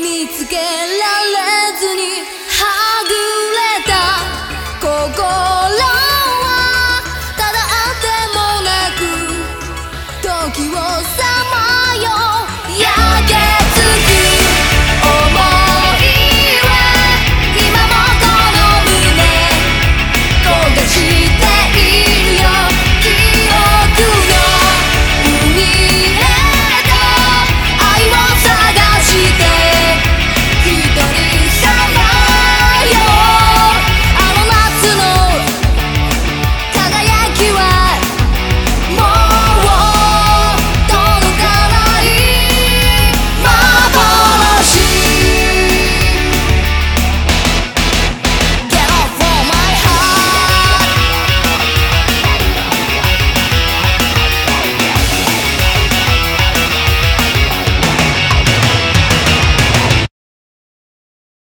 見つけられ